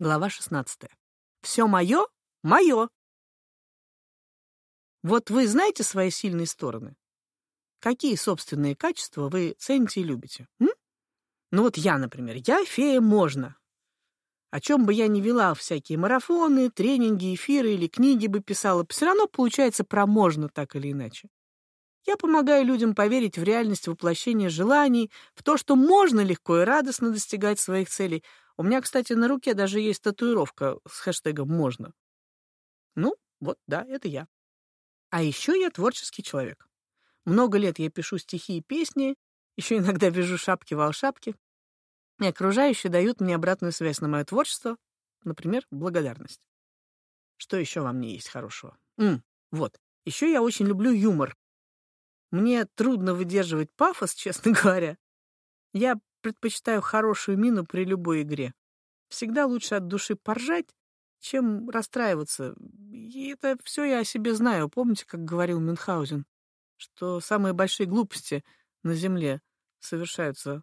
Глава 16. Все мое — мое. Вот вы знаете свои сильные стороны? Какие собственные качества вы цените и любите? М? Ну вот я, например, я фея можно. О чем бы я ни вела всякие марафоны, тренинги, эфиры или книги бы писала, все равно получается про можно так или иначе. Я помогаю людям поверить в реальность воплощения желаний, в то, что можно легко и радостно достигать своих целей, у меня, кстати, на руке даже есть татуировка с хэштегом «можно». Ну, вот, да, это я. А еще я творческий человек. Много лет я пишу стихи и песни, еще иногда вяжу шапки-волшапки. И окружающие дают мне обратную связь на мое творчество, например, благодарность. Что еще во мне есть хорошего? М, вот. Еще я очень люблю юмор. Мне трудно выдерживать пафос, честно говоря. Я предпочитаю хорошую мину при любой игре. Всегда лучше от души поржать, чем расстраиваться. И это все я о себе знаю. Помните, как говорил Мюнхгаузен, что самые большие глупости на Земле совершаются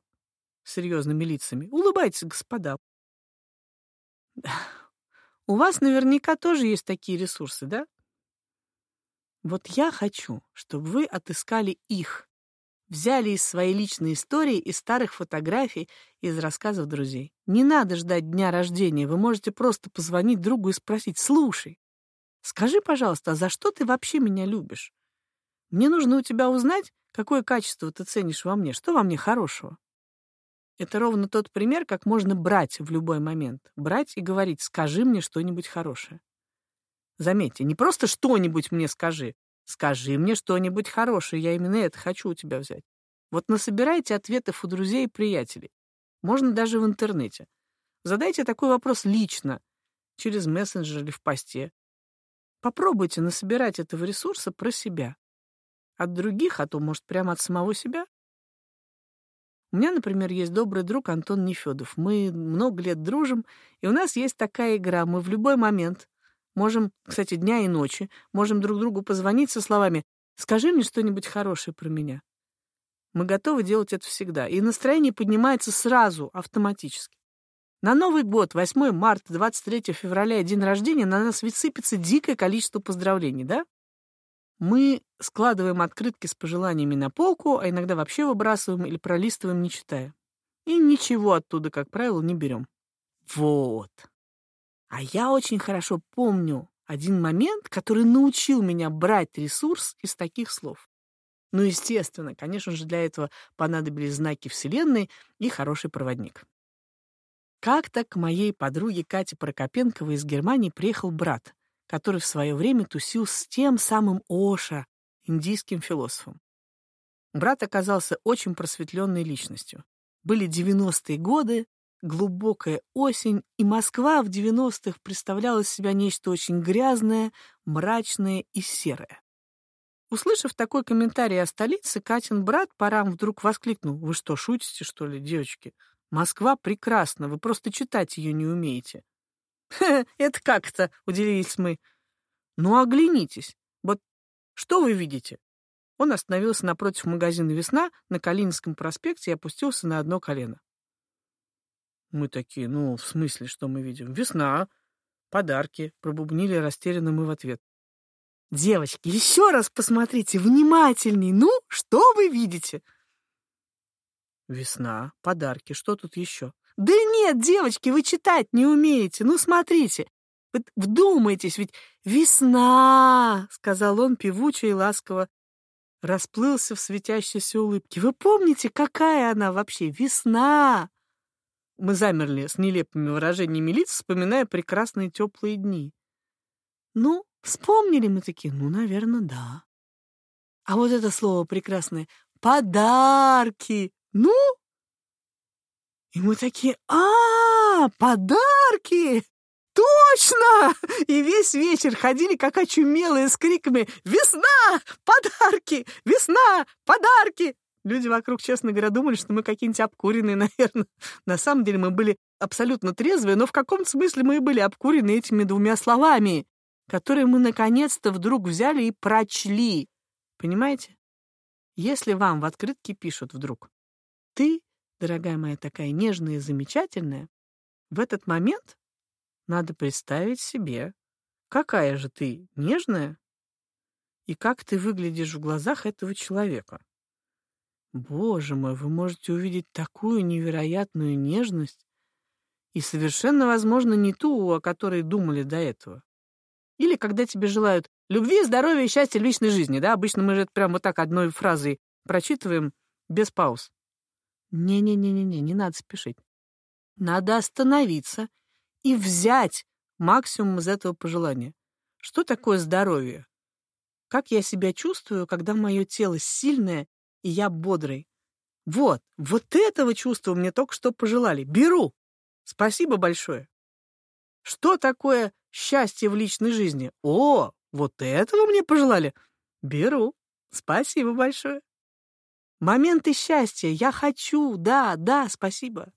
серьезными лицами. Улыбайтесь, господа. У вас наверняка тоже есть такие ресурсы, да? Вот я хочу, чтобы вы отыскали их Взяли из своей личной истории, из старых фотографий, из рассказов друзей. Не надо ждать дня рождения, вы можете просто позвонить другу и спросить, «Слушай, скажи, пожалуйста, а за что ты вообще меня любишь? Мне нужно у тебя узнать, какое качество ты ценишь во мне, что во мне хорошего». Это ровно тот пример, как можно брать в любой момент. Брать и говорить, скажи мне что-нибудь хорошее. Заметьте, не просто что-нибудь мне скажи, Скажи мне что-нибудь хорошее, я именно это хочу у тебя взять. Вот насобирайте ответов у друзей и приятелей. Можно даже в интернете. Задайте такой вопрос лично, через мессенджер или в посте. Попробуйте насобирать этого ресурса про себя. От других, а то, может, прямо от самого себя. У меня, например, есть добрый друг Антон Нефедов. Мы много лет дружим, и у нас есть такая игра. Мы в любой момент Можем, кстати, дня и ночи, можем друг другу позвонить со словами «Скажи мне что-нибудь хорошее про меня». Мы готовы делать это всегда, и настроение поднимается сразу, автоматически. На Новый год, 8 марта, 23 февраля, день рождения, на нас ведь сыпется дикое количество поздравлений, да? Мы складываем открытки с пожеланиями на полку, а иногда вообще выбрасываем или пролистываем, не читая. И ничего оттуда, как правило, не берем. Вот. А я очень хорошо помню один момент, который научил меня брать ресурс из таких слов. Ну, естественно, конечно же, для этого понадобились знаки Вселенной и хороший проводник. Как-то к моей подруге Кате Прокопенковой из Германии приехал брат, который в свое время тусил с тем самым Оша, индийским философом. Брат оказался очень просветленной личностью. Были 90-е годы, глубокая осень, и Москва в 90-х представляла из себя нечто очень грязное, мрачное и серое. Услышав такой комментарий о столице, Катин брат Парам вдруг воскликнул. «Вы что, шутите, что ли, девочки? Москва прекрасна, вы просто читать ее не умеете». это как-то?» — удивились мы. «Ну, оглянитесь. Вот что вы видите?» Он остановился напротив магазина «Весна» на Калининском проспекте и опустился на одно колено. Мы такие, ну, в смысле, что мы видим? Весна, подарки, пробубнили растерянно мы в ответ. Девочки, еще раз посмотрите внимательней. Ну, что вы видите? Весна, подарки, что тут еще? Да нет, девочки, вы читать не умеете. Ну, смотрите, вот вдумайтесь, ведь весна, сказал он певуче и ласково, расплылся в светящейся улыбке. Вы помните, какая она вообще? Весна! Мы замерли с нелепыми выражениями лиц, вспоминая прекрасные теплые дни. Ну, вспомнили мы такие, ну, наверное, да. А вот это слово прекрасное «подарки». Ну? И мы такие, а, подарки! Точно! И весь вечер ходили как очумелые с криками «Весна! Подарки! Весна! Подарки!» Люди вокруг, честно говоря, думали, что мы какие-нибудь обкуренные, наверное. На самом деле мы были абсолютно трезвые, но в каком-то смысле мы и были обкурены этими двумя словами, которые мы наконец-то вдруг взяли и прочли. Понимаете? Если вам в открытке пишут вдруг «Ты, дорогая моя такая нежная и замечательная», в этот момент надо представить себе, какая же ты нежная и как ты выглядишь в глазах этого человека. Боже мой, вы можете увидеть такую невероятную нежность и совершенно, возможно, не ту, о которой думали до этого. Или когда тебе желают любви, здоровья и счастья в личной жизни, да? Обычно мы же это прям вот так одной фразой прочитываем без пауз. Не-не-не-не-не, не надо спешить. Надо остановиться и взять максимум из этого пожелания. Что такое здоровье? Как я себя чувствую, когда мое тело сильное и я бодрый? Вот, вот этого чувства мне только что пожелали. Беру. Спасибо большое. Что такое счастье в личной жизни? О, вот этого мне пожелали. Беру. Спасибо большое. Моменты счастья. Я хочу. Да, да, спасибо.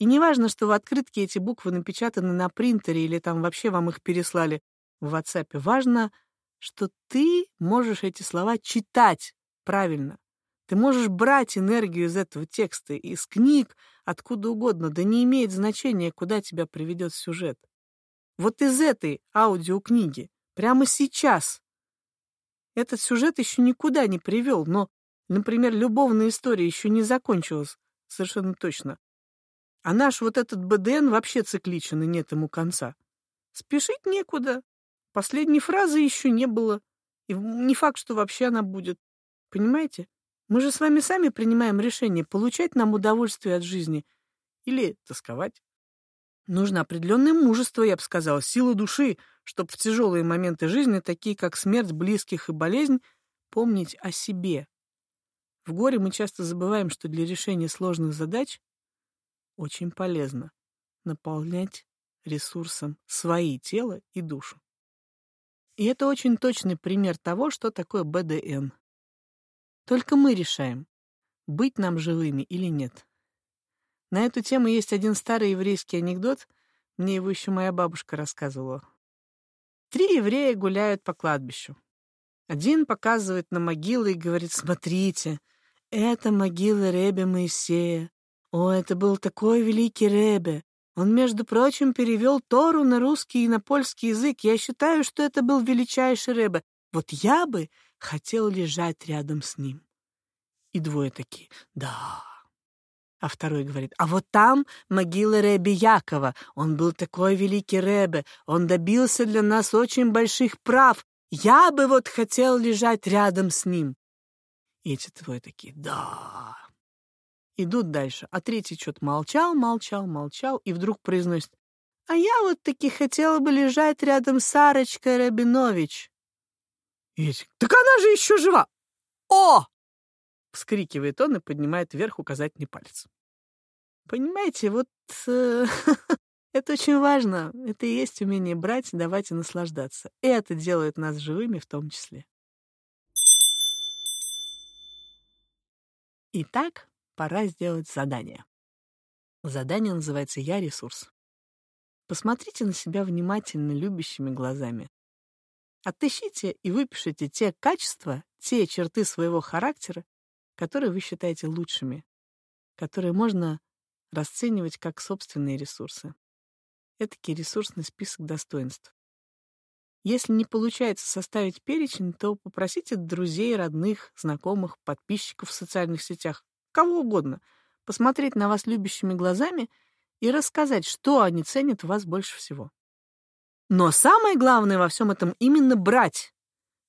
И не важно, что в открытке эти буквы напечатаны на принтере или там вообще вам их переслали в WhatsApp. Важно, что ты можешь эти слова читать правильно. Ты можешь брать энергию из этого текста, из книг, откуда угодно, да не имеет значения, куда тебя приведет сюжет. Вот из этой аудиокниги, прямо сейчас. Этот сюжет еще никуда не привел, но, например, любовная история еще не закончилась, совершенно точно. А наш вот этот БДН вообще цикличен, и нет ему конца. Спешить некуда. Последней фразы еще не было. И не факт, что вообще она будет. Понимаете? Мы же с вами сами принимаем решение, получать нам удовольствие от жизни или тосковать. Нужно определенное мужество, я бы сказала, сила души, чтобы в тяжелые моменты жизни, такие как смерть близких и болезнь, помнить о себе. В горе мы часто забываем, что для решения сложных задач очень полезно наполнять ресурсом свои тело и душу. И это очень точный пример того, что такое БДН. Только мы решаем, быть нам живыми или нет. На эту тему есть один старый еврейский анекдот, мне его еще моя бабушка рассказывала. Три еврея гуляют по кладбищу. Один показывает на могилы и говорит, смотрите, это могила Ребе Моисея, о, это был такой великий Ребе. Он, между прочим, перевел Тору на русский и на польский язык. Я считаю, что это был величайший Ребе. Вот я бы хотел лежать рядом с ним. И двое такие, да. А второй говорит, а вот там могила Ребе Якова. Он был такой великий Ребе. Он добился для нас очень больших прав. Я бы вот хотел лежать рядом с ним. И эти двое такие, да. Идут дальше. А третий что-то молчал, молчал, молчал, и вдруг произносит, «А я вот таки хотела бы лежать рядом с Сарочкой Рабинович». Эти, «Так она же еще жива!» «О!» — вскрикивает он и поднимает вверх указательный палец. Понимаете, вот э, это очень важно. Это и есть умение брать, давать и наслаждаться. И это делает нас живыми в том числе. Итак, пора сделать задание. Задание называется «Я ресурс». Посмотрите на себя внимательно, любящими глазами. Отыщите и выпишите те качества, те черты своего характера, которые вы считаете лучшими, которые можно расценивать как собственные ресурсы. Этакий ресурсный список достоинств. Если не получается составить перечень, то попросите друзей, родных, знакомых, подписчиков в социальных сетях кого угодно, посмотреть на вас любящими глазами и рассказать, что они ценят в вас больше всего. Но самое главное во всем этом именно брать.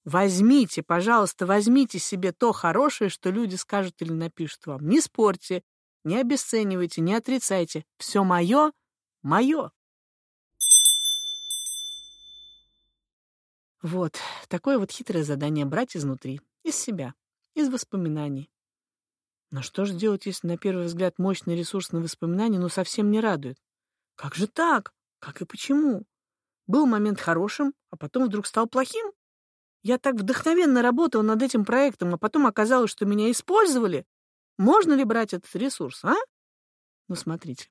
Возьмите, пожалуйста, возьмите себе то хорошее, что люди скажут или напишут вам. Не спорьте, не обесценивайте, не отрицайте. Все мое — мое. Вот, такое вот хитрое задание брать изнутри, из себя, из воспоминаний, но что же делать, если на первый взгляд мощный ресурсный воспоминание, ну, совсем не радует? Как же так? Как и почему? Был момент хорошим, а потом вдруг стал плохим? Я так вдохновенно работал над этим проектом, а потом оказалось, что меня использовали. Можно ли брать этот ресурс, а? Ну, смотрите.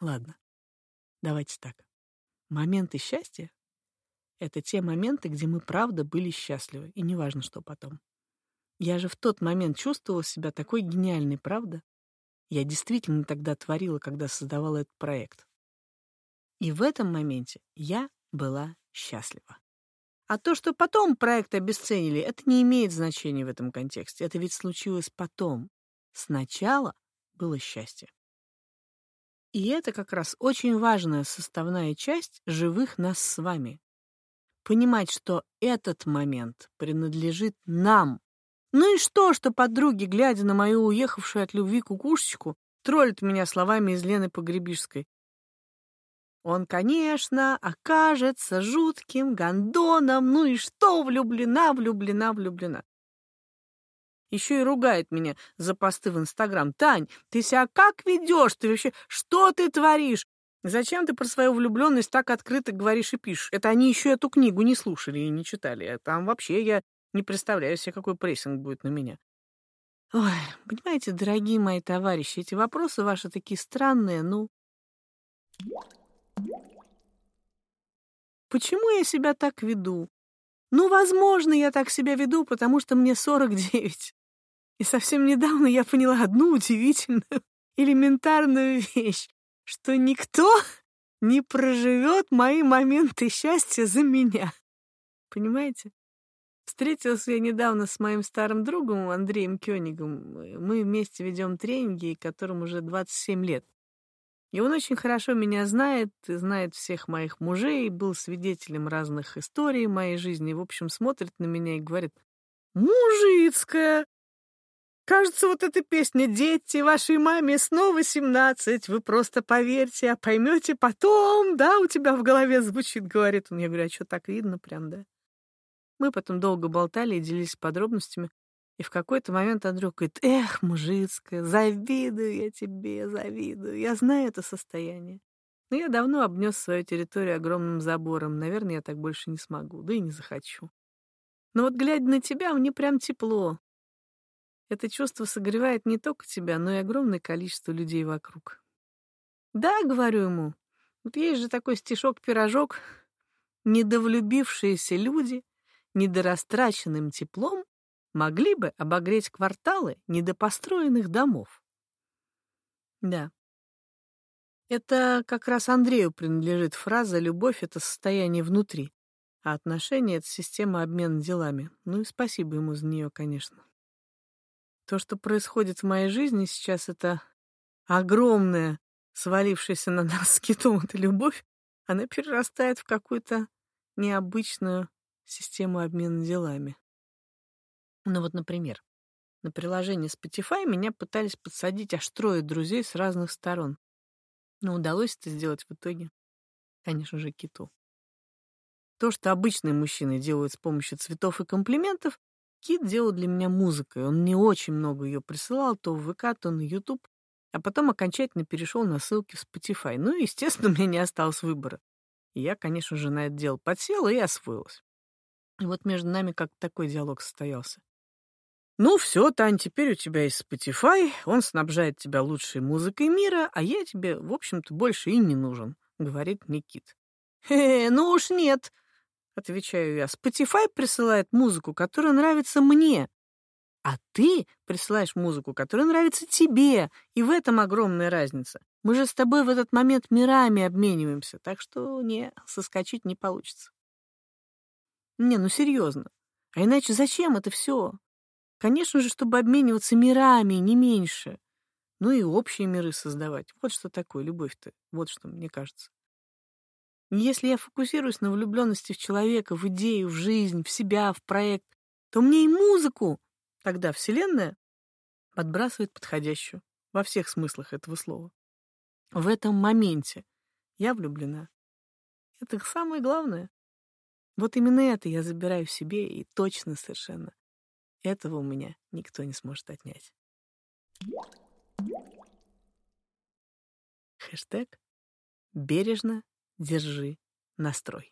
Ладно, давайте так. Моменты счастья — это те моменты, где мы правда были счастливы, и неважно, что потом. Я же в тот момент чувствовала себя такой гениальной, правда? Я действительно тогда творила, когда создавала этот проект. И в этом моменте я была счастлива. А то, что потом проект обесценили, это не имеет значения в этом контексте. Это ведь случилось потом. Сначала было счастье. И это как раз очень важная составная часть живых нас с вами. Понимать, что этот момент принадлежит нам. Ну и что, что подруги, глядя на мою уехавшую от любви кукушечку, троллят меня словами из Лены Погребишской. Он, конечно, окажется жутким гондоном, ну и что, влюблена, влюблена, влюблена. Еще и ругает меня за посты в Инстаграм. «Тань, ты себя как ведешь? Ты вообще что ты творишь? Зачем ты про свою влюбленность так открыто говоришь и пишешь? Это они еще эту книгу не слушали и не читали. А там вообще я не представляю себе, какой прессинг будет на меня». Ой, понимаете, дорогие мои товарищи, эти вопросы ваши такие странные, ну... Почему я себя так веду? Ну, возможно, я так себя веду, потому что мне 49. И совсем недавно я поняла одну удивительную, элементарную вещь, что никто не проживет мои моменты счастья за меня. Понимаете? Встретился я недавно с моим старым другом Андреем Кёнигом. Мы вместе ведем тренинги, которым уже 27 лет. И он очень хорошо меня знает, знает всех моих мужей, был свидетелем разных историй моей жизни. В общем, смотрит на меня и говорит, «Мужицкая! Кажется, вот эта песня «Дети, вашей маме снова семнадцать, вы просто поверьте, а поймете потом, да, у тебя в голове звучит», — говорит он. Я говорю, а что, так видно прям, да? Мы потом долго болтали и делились подробностями. И в какой-то момент Андрюх говорит, эх, мужицкая, завидую я тебе, завидую. Я знаю это состояние. Но я давно обнес свою территорию огромным забором. Наверное, я так больше не смогу, да и не захочу. Но вот глядя на тебя, мне прям тепло. Это чувство согревает не только тебя, но и огромное количество людей вокруг. Да, говорю ему, вот есть же такой стишок-пирожок. Недовлюбившиеся люди недорастраченным теплом могли бы обогреть кварталы недопостроенных домов. Да. Это как раз Андрею принадлежит фраза «любовь — это состояние внутри», а отношения — это система обмена делами. Ну и спасибо ему за нее, конечно. То, что происходит в моей жизни сейчас, это огромная, свалившаяся на нас скитом эта любовь, она перерастает в какую-то необычную систему обмена делами. Ну вот, например, на приложении Spotify меня пытались подсадить аж трое друзей с разных сторон. Но удалось это сделать в итоге, конечно же, киту. То, что обычные мужчины делают с помощью цветов и комплиментов, Кит делал для меня музыкой. Он мне очень много ее присылал, то в ВК, то на YouTube, а потом окончательно перешел на ссылки в Spotify. Ну, естественно, у меня не осталось выбора. И я, конечно же, на это дело подсела и освоилась. И вот между нами как такой диалог состоялся. «Ну все, Тань, теперь у тебя есть Spotify, он снабжает тебя лучшей музыкой мира, а я тебе, в общем-то, больше и не нужен», — говорит Никит. «Хе, ну уж нет», — отвечаю я. «Spotify присылает музыку, которая нравится мне, а ты присылаешь музыку, которая нравится тебе, и в этом огромная разница. Мы же с тобой в этот момент мирами обмениваемся, так что не, соскочить не получится». Не, ну серьезно. А иначе зачем это все? Конечно же, чтобы обмениваться мирами, не меньше. Ну и общие миры создавать. Вот что такое любовь-то. Вот что мне кажется. Если я фокусируюсь на влюбленности в человека, в идею, в жизнь, в себя, в проект, то мне и музыку тогда Вселенная подбрасывает подходящую во всех смыслах этого слова. В этом моменте я влюблена. Это самое главное. Вот именно это я забираю в себе и точно совершенно этого у меня никто не сможет отнять. Хэштег «Бережно держи настрой».